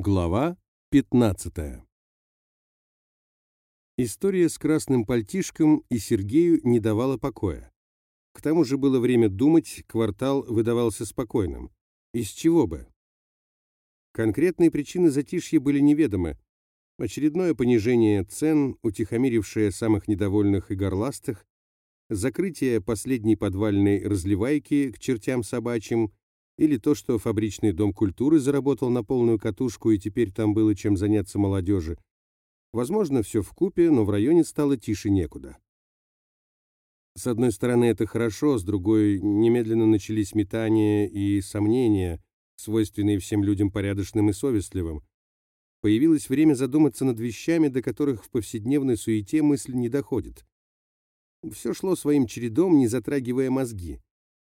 Глава 15 История с красным пальтишком и Сергею не давала покоя. К тому же было время думать, квартал выдавался спокойным. Из чего бы? Конкретные причины затишья были неведомы. Очередное понижение цен, утихомирившее самых недовольных и горластых, закрытие последней подвальной разливайки к чертям собачьим или то, что фабричный дом культуры заработал на полную катушку и теперь там было чем заняться молодежи. Возможно, все в купе, но в районе стало тише некуда. С одной стороны, это хорошо, с другой, немедленно начались метания и сомнения, свойственные всем людям порядочным и совестливым. Появилось время задуматься над вещами, до которых в повседневной суете мысль не доходит. Все шло своим чередом, не затрагивая мозги.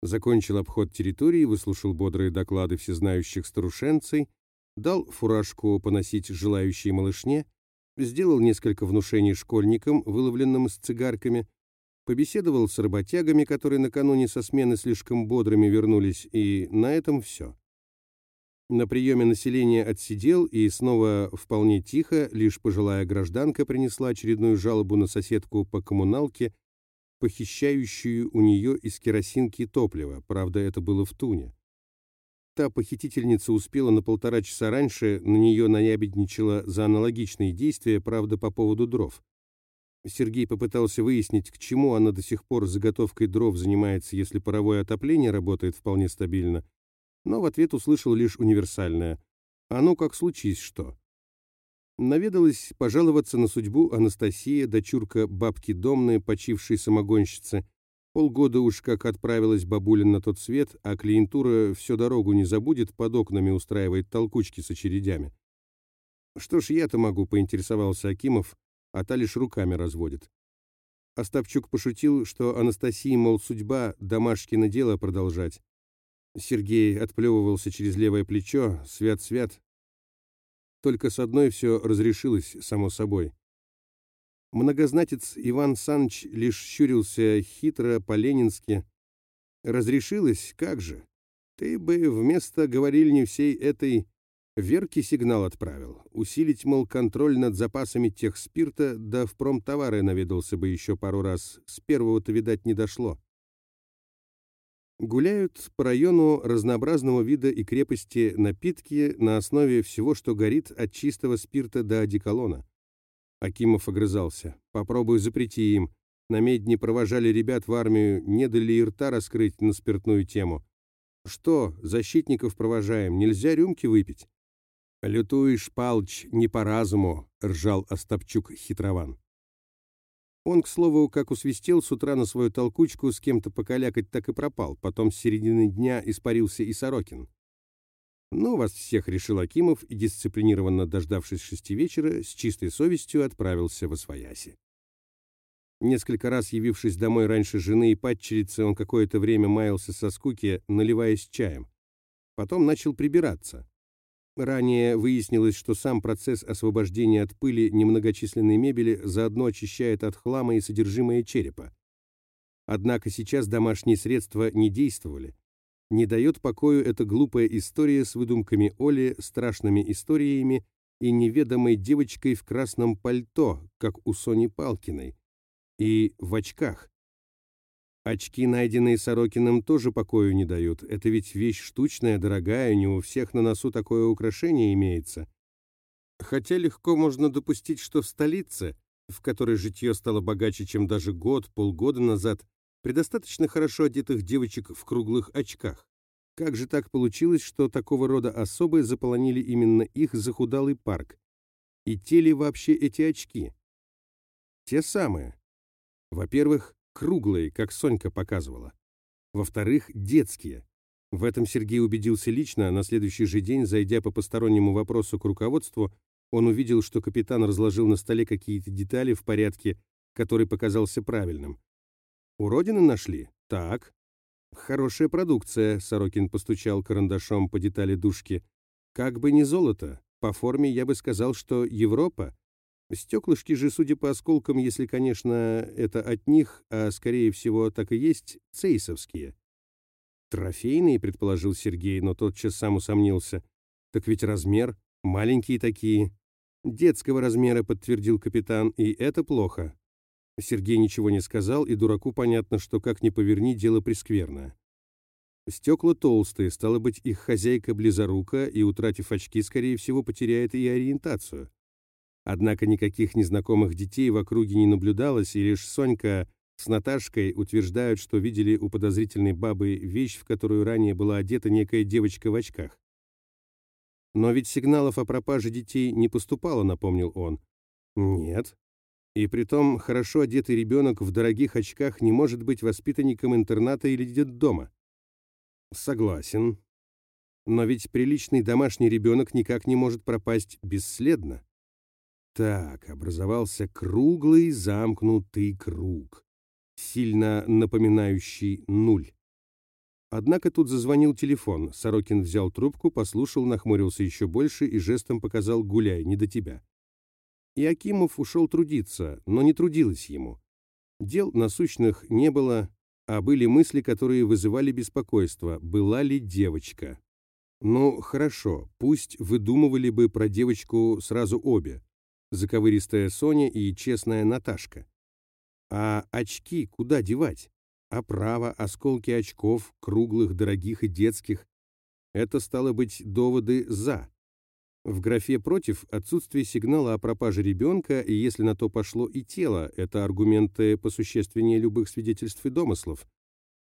Закончил обход территории, выслушал бодрые доклады всезнающих старушенцей, дал фуражку поносить желающей малышне, сделал несколько внушений школьникам, выловленным с цигарками, побеседовал с работягами, которые накануне со смены слишком бодрыми вернулись, и на этом все. На приеме населения отсидел, и снова вполне тихо, лишь пожилая гражданка принесла очередную жалобу на соседку по коммуналке, похищающую у нее из керосинки топливо, правда, это было в Туне. Та похитительница успела на полтора часа раньше, на нее наябедничала за аналогичные действия, правда, по поводу дров. Сергей попытался выяснить, к чему она до сих пор заготовкой дров занимается, если паровое отопление работает вполне стабильно, но в ответ услышал лишь универсальное «А ну как случись что?». Наведалась пожаловаться на судьбу Анастасия, дочурка бабки Домны, почившей самогонщицы. Полгода уж как отправилась бабуля на тот свет, а клиентура всю дорогу не забудет, под окнами устраивает толкучки с очередями. Что ж я-то могу, поинтересовался Акимов, а та лишь руками разводит. Остапчук пошутил, что Анастасии, мол, судьба домашкино дело продолжать. Сергей отплевывался через левое плечо, свят-свят, только с одной все разрешилось, само собой. Многознатец Иван Санч лишь щурился хитро по-ленински. «Разрешилось? Как же? Ты бы вместо говорильни всей этой Верке сигнал отправил. Усилить, мол, контроль над запасами тех спирта, да в промтовары наведался бы еще пару раз. С первого-то, видать, не дошло. Гуляют по району разнообразного вида и крепости напитки на основе всего, что горит от чистого спирта до одеколона. Акимов огрызался. «Попробуй запрети им. На медне провожали ребят в армию, не дали и рта раскрыть на спиртную тему. Что, защитников провожаем, нельзя рюмки выпить?» «Лютуешь, Палч, не по разуму», — ржал Остапчук хитрован. Он, к слову, как усвистел с утра на свою толкучку с кем-то покалякать, так и пропал. Потом с середины дня испарился и Сорокин. Ну, вас всех решил Акимов и, дисциплинированно дождавшись шести вечера, с чистой совестью отправился в Освояси. Несколько раз явившись домой раньше жены и падчерицы, он какое-то время маялся со скуки, наливаясь чаем. Потом начал прибираться. Ранее выяснилось, что сам процесс освобождения от пыли немногочисленной мебели заодно очищает от хлама и содержимое черепа. Однако сейчас домашние средства не действовали. Не дает покою эта глупая история с выдумками Оли, страшными историями и неведомой девочкой в красном пальто, как у Сони Палкиной, и в очках. Очки, найденные Сорокиным, тоже покою не дают. Это ведь вещь штучная, дорогая, не у всех на носу такое украшение имеется. Хотя легко можно допустить, что в столице, в которой житье стало богаче, чем даже год, полгода назад, предостаточно хорошо одетых девочек в круглых очках. Как же так получилось, что такого рода особы заполонили именно их захудалый парк? И те ли вообще эти очки? Те самые. Во-первых, круглые, как Сонька показывала. Во-вторых, детские. В этом Сергей убедился лично, а на следующий же день, зайдя по постороннему вопросу к руководству, он увидел, что капитан разложил на столе какие-то детали в порядке, который показался правильным. «Уродины нашли? Так». «Хорошая продукция», — Сорокин постучал карандашом по детали дужки. «Как бы не золото. По форме я бы сказал, что Европа. Стеклышки же, судя по осколкам, если, конечно, это от них, а скорее всего так и есть, цейсовские. Трофейные, предположил Сергей, но тотчас сам усомнился. Так ведь размер Маленькие такие. Детского размера, подтвердил капитан, и это плохо. Сергей ничего не сказал, и дураку понятно, что как ни поверни, дело прескверно. Стекла толстые, стало быть, их хозяйка близорука, и, утратив очки, скорее всего, потеряет и ориентацию. Однако никаких незнакомых детей в округе не наблюдалось, и лишь Сонька с Наташкой утверждают, что видели у подозрительной бабы вещь, в которую ранее была одета некая девочка в очках. Но ведь сигналов о пропаже детей не поступало, напомнил он. Нет. И притом хорошо одетый ребенок в дорогих очках не может быть воспитанником интерната или детдома. Согласен. Но ведь приличный домашний ребенок никак не может пропасть бесследно. Так, образовался круглый замкнутый круг, сильно напоминающий нуль. Однако тут зазвонил телефон. Сорокин взял трубку, послушал, нахмурился еще больше и жестом показал «гуляй, не до тебя». И Акимов ушел трудиться, но не трудилось ему. Дел насущных не было, а были мысли, которые вызывали беспокойство. Была ли девочка? Ну, хорошо, пусть выдумывали бы про девочку сразу обе заковыристая Соня и честная Наташка. А очки куда девать? Оправа, осколки очков, круглых, дорогих и детских. Это стало быть доводы «за». В графе «против» отсутствие сигнала о пропаже ребенка, и если на то пошло и тело, это аргументы посущественнее любых свидетельств и домыслов.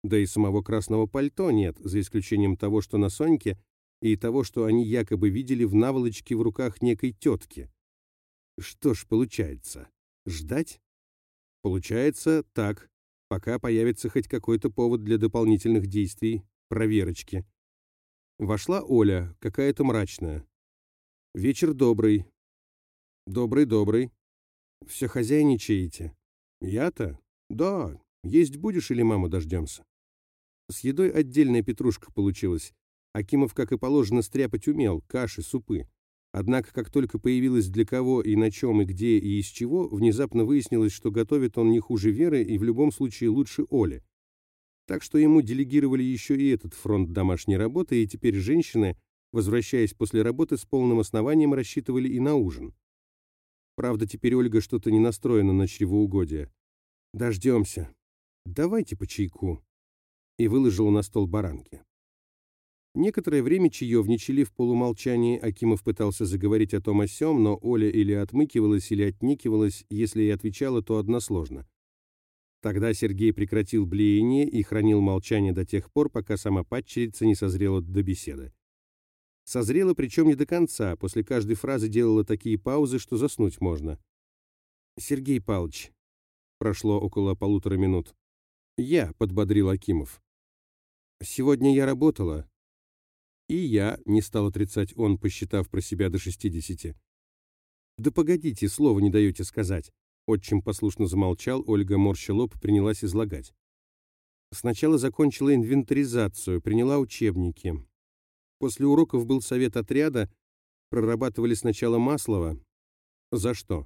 Да и самого красного пальто нет, за исключением того, что на Соньке, и того, что они якобы видели в наволочке в руках некой тетки. Что ж получается? Ждать? Получается так, пока появится хоть какой-то повод для дополнительных действий, проверочки. Вошла Оля, какая-то мрачная. Вечер добрый. Добрый-добрый. Все хозяйничаете. Я-то? Да. Есть будешь или маму дождемся? С едой отдельная петрушка получилась. Акимов, как и положено, стряпать умел, каши, супы. Однако, как только появилось для кого и на чем и где и из чего, внезапно выяснилось, что готовит он не хуже Веры и в любом случае лучше Оли. Так что ему делегировали еще и этот фронт домашней работы, и теперь женщины, возвращаясь после работы, с полным основанием рассчитывали и на ужин. Правда, теперь Ольга что-то не настроена на чревоугодие. «Дождемся. Давайте по чайку». И выложила на стол баранки. Некоторое время чаевничали в полумолчании, Акимов пытался заговорить о том о сём, но Оля или отмыкивалась, или отникивалась, если и отвечала, то односложно. Тогда Сергей прекратил блеяние и хранил молчание до тех пор, пока сама падчерица не созрела до беседы. Созрела, причем не до конца, после каждой фразы делала такие паузы, что заснуть можно. «Сергей Павлович», прошло около полутора минут. «Я», — подбодрил Акимов. «Сегодня я работала, и я, не стал отрицать он, посчитав про себя до шестидесяти. «Да погодите, слова не даете сказать». Отчим послушно замолчал, Ольга морща лоб принялась излагать. Сначала закончила инвентаризацию, приняла учебники. После уроков был совет отряда, прорабатывали сначала Маслова. За что?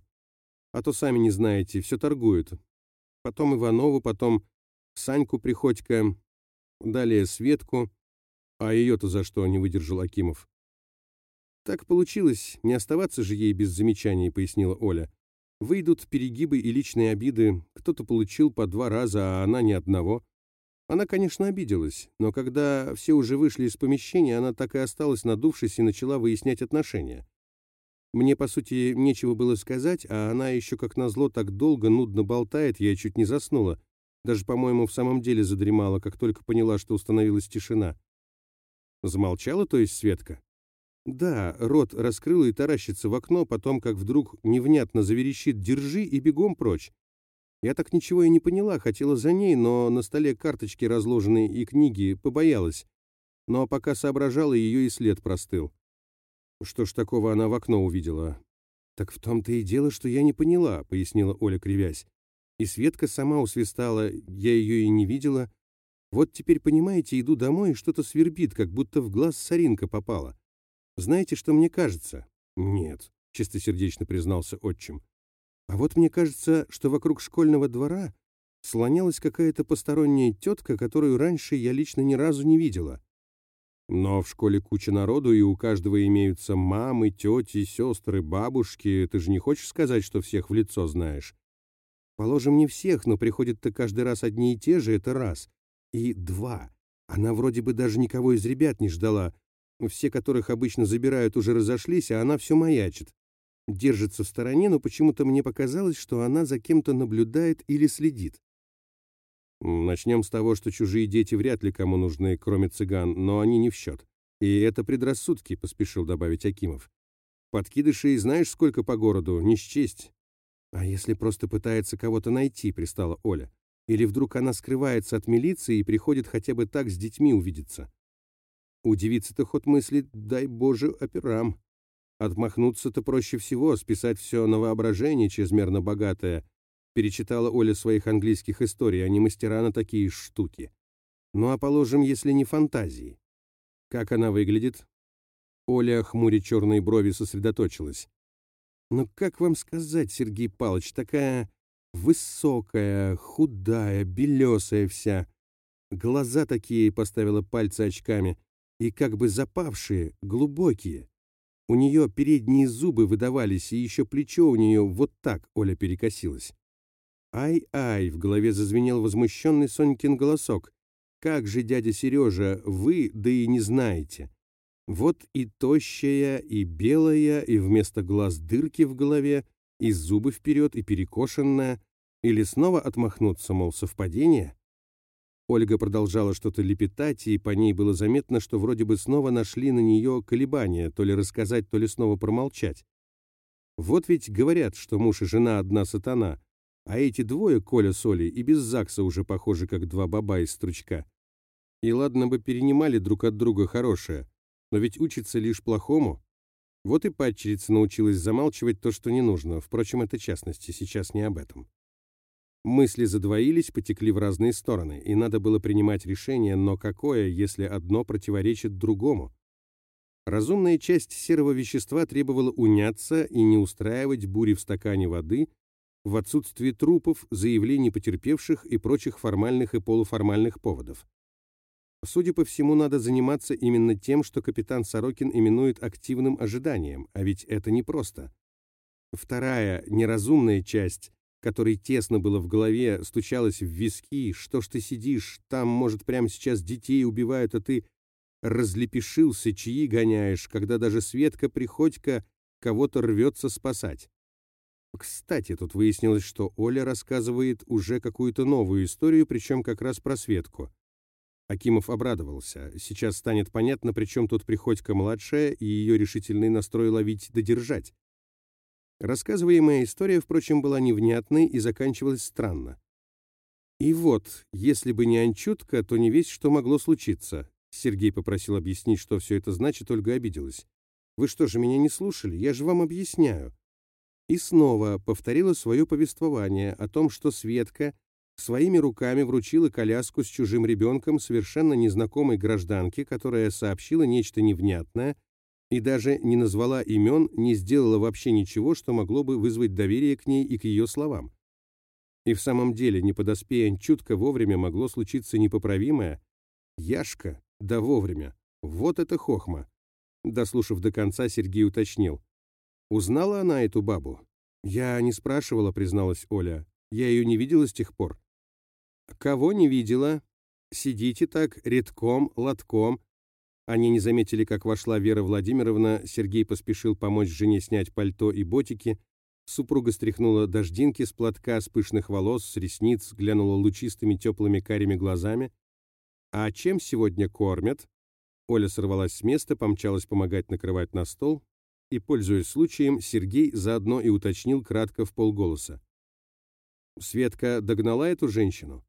А то сами не знаете, все торгуют. Потом Иванову, потом Саньку Приходько, далее Светку, а ее-то за что не выдержал Акимов? Так получилось, не оставаться же ей без замечаний, пояснила Оля. Выйдут перегибы и личные обиды, кто-то получил по два раза, а она ни одного. Она, конечно, обиделась, но когда все уже вышли из помещения, она так и осталась надувшись и начала выяснять отношения. Мне, по сути, нечего было сказать, а она еще, как назло, так долго нудно болтает, я чуть не заснула. Даже, по-моему, в самом деле задремала, как только поняла, что установилась тишина. Замолчала, то есть Светка? Да, рот раскрыла и таращится в окно, потом, как вдруг невнятно заверещит «держи» и бегом прочь. Я так ничего и не поняла, хотела за ней, но на столе карточки разложенные и книги, побоялась. Но пока соображала, ее и след простыл. Что ж такого она в окно увидела? Так в том-то и дело, что я не поняла, пояснила Оля, кривясь. И Светка сама усвистала, я ее и не видела. Вот теперь, понимаете, иду домой, и что-то свербит, как будто в глаз соринка попала. Знаете, что мне кажется? Нет, чистосердечно признался отчим. А вот мне кажется, что вокруг школьного двора слонялась какая-то посторонняя тетка, которую раньше я лично ни разу не видела. Но в школе куча народу, и у каждого имеются мамы, тети, сестры, бабушки. Ты же не хочешь сказать, что всех в лицо знаешь? Положим, не всех, но приходят-то каждый раз одни и те же, это раз. И два. Она вроде бы даже никого из ребят не ждала. Все, которых обычно забирают, уже разошлись, а она все маячит. Держится в стороне, но почему-то мне показалось, что она за кем-то наблюдает или следит. Начнем с того, что чужие дети вряд ли кому нужны, кроме цыган, но они не в счет. И это предрассудки, поспешил добавить Акимов. Подкидышей знаешь, сколько по городу, не счесть. А если просто пытается кого-то найти, пристала Оля. Или вдруг она скрывается от милиции и приходит хотя бы так с детьми увидеться. Удивиться-то ход мысли, дай Боже, операм. Отмахнуться-то проще всего, списать все на воображение чрезмерно богатое, Перечитала Оля своих английских историй, они мастера на такие штуки. Ну а положим, если не фантазии. Как она выглядит? Оля, хмуря черные брови, сосредоточилась. Ну как вам сказать, Сергей Павлович, такая высокая, худая, белесая вся. Глаза такие, поставила пальцы очками, и как бы запавшие, глубокие. У нее передние зубы выдавались, и еще плечо у нее вот так, Оля перекосилась. «Ай-ай!» — в голове зазвенел возмущенный Сонькин голосок. «Как же, дядя Сережа, вы, да и не знаете!» Вот и тощая, и белая, и вместо глаз дырки в голове, и зубы вперед, и перекошенная. Или снова отмахнуться, мол, совпадение? Ольга продолжала что-то лепетать, и по ней было заметно, что вроде бы снова нашли на нее колебания, то ли рассказать, то ли снова промолчать. Вот ведь говорят, что муж и жена одна сатана, а эти двое, Коля с Олей, и без ЗАГСа уже похожи, как два баба из стручка. И ладно бы перенимали друг от друга хорошее, но ведь учится лишь плохому. Вот и падчерица научилась замалчивать то, что не нужно. Впрочем, это частности, сейчас не об этом. Мысли задвоились, потекли в разные стороны, и надо было принимать решение, но какое, если одно противоречит другому? Разумная часть серого вещества требовала уняться и не устраивать бури в стакане воды, в отсутствие трупов, заявлений потерпевших и прочих формальных и полуформальных поводов. Судя по всему, надо заниматься именно тем, что капитан Сорокин именует активным ожиданием, а ведь это непросто. Вторая, неразумная часть, которой тесно было в голове, стучалась в виски, что ж ты сидишь, там, может, прямо сейчас детей убивают, а ты разлепешился, чьи гоняешь, когда даже Светка Приходько кого-то рвется спасать. Кстати, тут выяснилось, что Оля рассказывает уже какую-то новую историю, причем как раз про Светку. Акимов обрадовался. Сейчас станет понятно, при чем тут Приходько-младшая и ее решительный настрой ловить да держать. Рассказываемая история, впрочем, была невнятной и заканчивалась странно. И вот, если бы не Анчутка, то не весь, что могло случиться. Сергей попросил объяснить, что все это значит, Ольга обиделась. «Вы что же, меня не слушали? Я же вам объясняю и снова повторила свое повествование о том, что Светка своими руками вручила коляску с чужим ребенком совершенно незнакомой гражданке, которая сообщила нечто невнятное и даже не назвала имен, не сделала вообще ничего, что могло бы вызвать доверие к ней и к ее словам. И в самом деле, не подоспея чутко вовремя, могло случиться непоправимое. Яшка, да вовремя. Вот это хохма. Дослушав до конца, Сергей уточнил. Узнала она эту бабу? Я не спрашивала, призналась Оля. Я ее не видела с тех пор. Кого не видела? Сидите так, редком, лотком. Они не заметили, как вошла Вера Владимировна. Сергей поспешил помочь жене снять пальто и ботики. Супруга стряхнула дождинки с платка, с пышных волос, с ресниц, глянула лучистыми теплыми карими глазами. «А чем сегодня кормят?» Оля сорвалась с места, помчалась помогать накрывать на стол, и, пользуясь случаем, Сергей заодно и уточнил кратко в полголоса. Светка догнала эту женщину?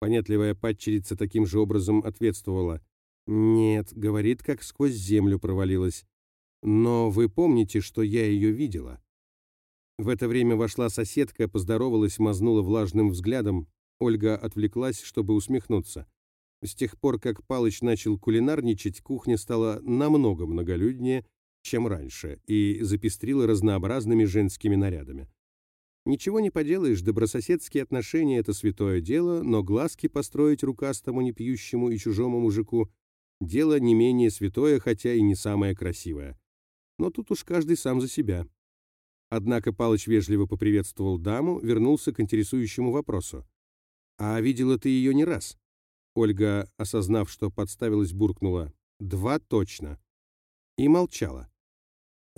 Понятливая падчерица таким же образом ответствовала. «Нет», — говорит, как сквозь землю провалилась. «Но вы помните, что я ее видела?» В это время вошла соседка, поздоровалась, мазнула влажным взглядом. Ольга отвлеклась, чтобы усмехнуться. С тех пор, как Палыч начал кулинарничать, кухня стала намного многолюднее, чем раньше, и запестрила разнообразными женскими нарядами. Ничего не поделаешь, добрососедские отношения — это святое дело, но глазки построить рукастому, непьющему и чужому мужику Дело не менее святое, хотя и не самое красивое. Но тут уж каждый сам за себя. Однако Палыч вежливо поприветствовал даму, вернулся к интересующему вопросу. «А видела ты ее не раз?» Ольга, осознав, что подставилась, буркнула. «Два точно». И молчала.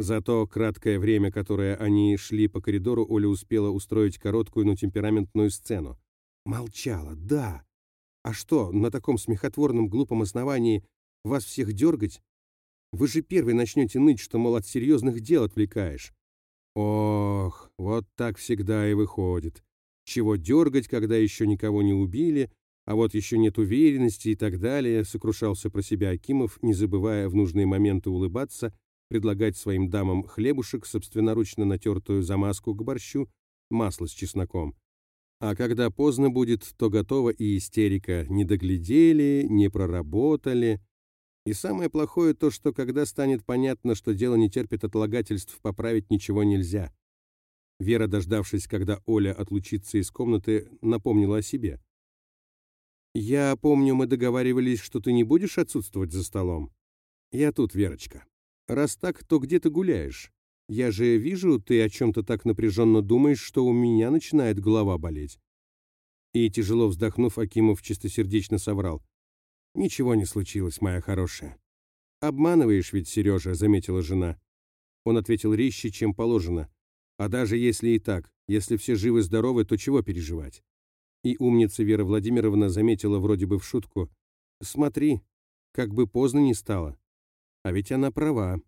Зато краткое время, которое они шли по коридору, Оля успела устроить короткую, но темпераментную сцену. Молчала, да. А что, на таком смехотворном глупом основании вас всех дергать? Вы же первый начнете ныть, что, мол, от серьезных дел отвлекаешь. Ох, вот так всегда и выходит. Чего дергать, когда еще никого не убили, а вот еще нет уверенности и так далее, сокрушался про себя Акимов, не забывая в нужные моменты улыбаться, предлагать своим дамам хлебушек, собственноручно натертую замазку к борщу, масло с чесноком. А когда поздно будет, то готова и истерика. Не доглядели, не проработали. И самое плохое то, что когда станет понятно, что дело не терпит отлагательств, поправить ничего нельзя. Вера, дождавшись, когда Оля отлучится из комнаты, напомнила о себе. «Я помню, мы договаривались, что ты не будешь отсутствовать за столом. Я тут, Верочка. Раз так, то где ты гуляешь? Я же вижу, ты о чем-то так напряженно думаешь, что у меня начинает голова болеть». И, тяжело вздохнув, Акимов чистосердечно соврал. «Ничего не случилось, моя хорошая». «Обманываешь ведь, Сережа», — заметила жена. Он ответил резче, чем положено. «А даже если и так, если все живы-здоровы, то чего переживать?» И умница Вера Владимировна заметила вроде бы в шутку. «Смотри, как бы поздно не стало». А ведь она права.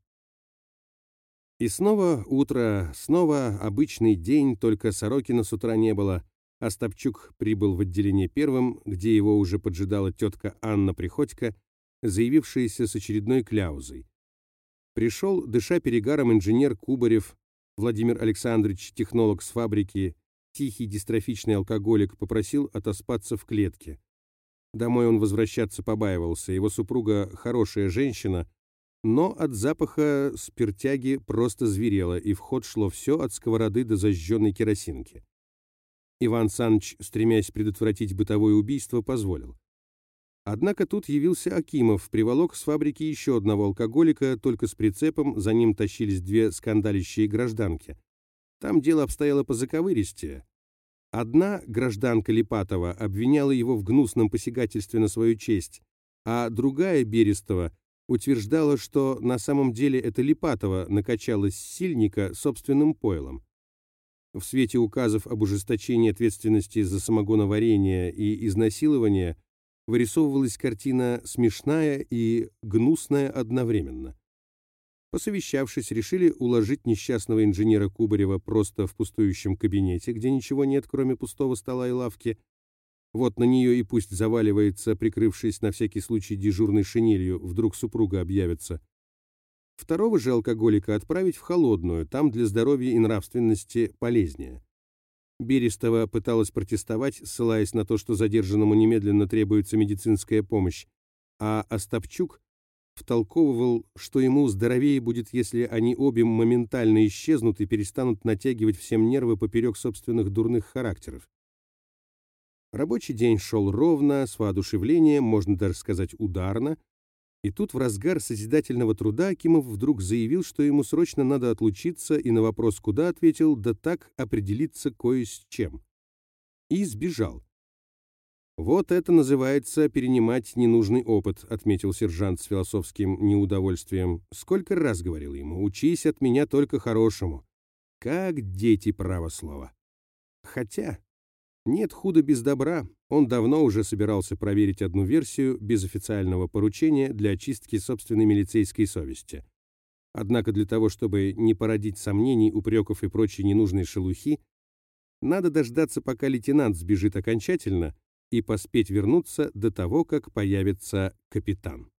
И снова утро, снова обычный день, только Сорокина с утра не было. Остапчук прибыл в отделение первым, где его уже поджидала тетка Анна Приходько, заявившаяся с очередной кляузой. Пришел, дыша перегаром, инженер Кубарев, Владимир Александрович, технолог с фабрики, тихий дистрофичный алкоголик, попросил отоспаться в клетке. Домой он возвращаться побаивался, его супруга хорошая женщина, но от запаха спиртяги просто зверело, и в ход шло все от сковороды до зажженной керосинки. Иван Саныч, стремясь предотвратить бытовое убийство, позволил. Однако тут явился Акимов, приволок с фабрики еще одного алкоголика, только с прицепом, за ним тащились две скандалищие гражданки. Там дело обстояло по заковыристее. Одна, гражданка Липатова, обвиняла его в гнусном посягательстве на свою честь, а другая, Берестова, утверждала, что на самом деле это Липатова накачалась сильника собственным пойлом. В свете указов об ужесточении ответственности за самогоноварение и изнасилование вырисовывалась картина смешная и гнусная одновременно. Посовещавшись, решили уложить несчастного инженера Кубарева просто в пустующем кабинете, где ничего нет, кроме пустого стола и лавки, вот на нее и пусть заваливается, прикрывшись на всякий случай дежурной шинелью, вдруг супруга объявится. Второго же алкоголика отправить в холодную, там для здоровья и нравственности полезнее. Берестова пыталась протестовать, ссылаясь на то, что задержанному немедленно требуется медицинская помощь, а Остапчук втолковывал, что ему здоровее будет, если они обе моментально исчезнут и перестанут натягивать всем нервы поперек собственных дурных характеров. Рабочий день шел ровно, с воодушевлением, можно даже сказать ударно, и тут в разгар созидательного труда Акимов вдруг заявил, что ему срочно надо отлучиться, и на вопрос «куда?» ответил «да так определиться кое с чем». И сбежал. «Вот это называется перенимать ненужный опыт», — отметил сержант с философским неудовольствием. «Сколько раз говорил ему, учись от меня только хорошему. Как дети право слова. Хотя нет худа без добра. Он давно уже собирался проверить одну версию без официального поручения для очистки собственной милицейской совести. Однако для того, чтобы не породить сомнений, упреков и прочей ненужной шелухи, надо дождаться, пока лейтенант сбежит окончательно, и поспеть вернуться до того, как появится капитан.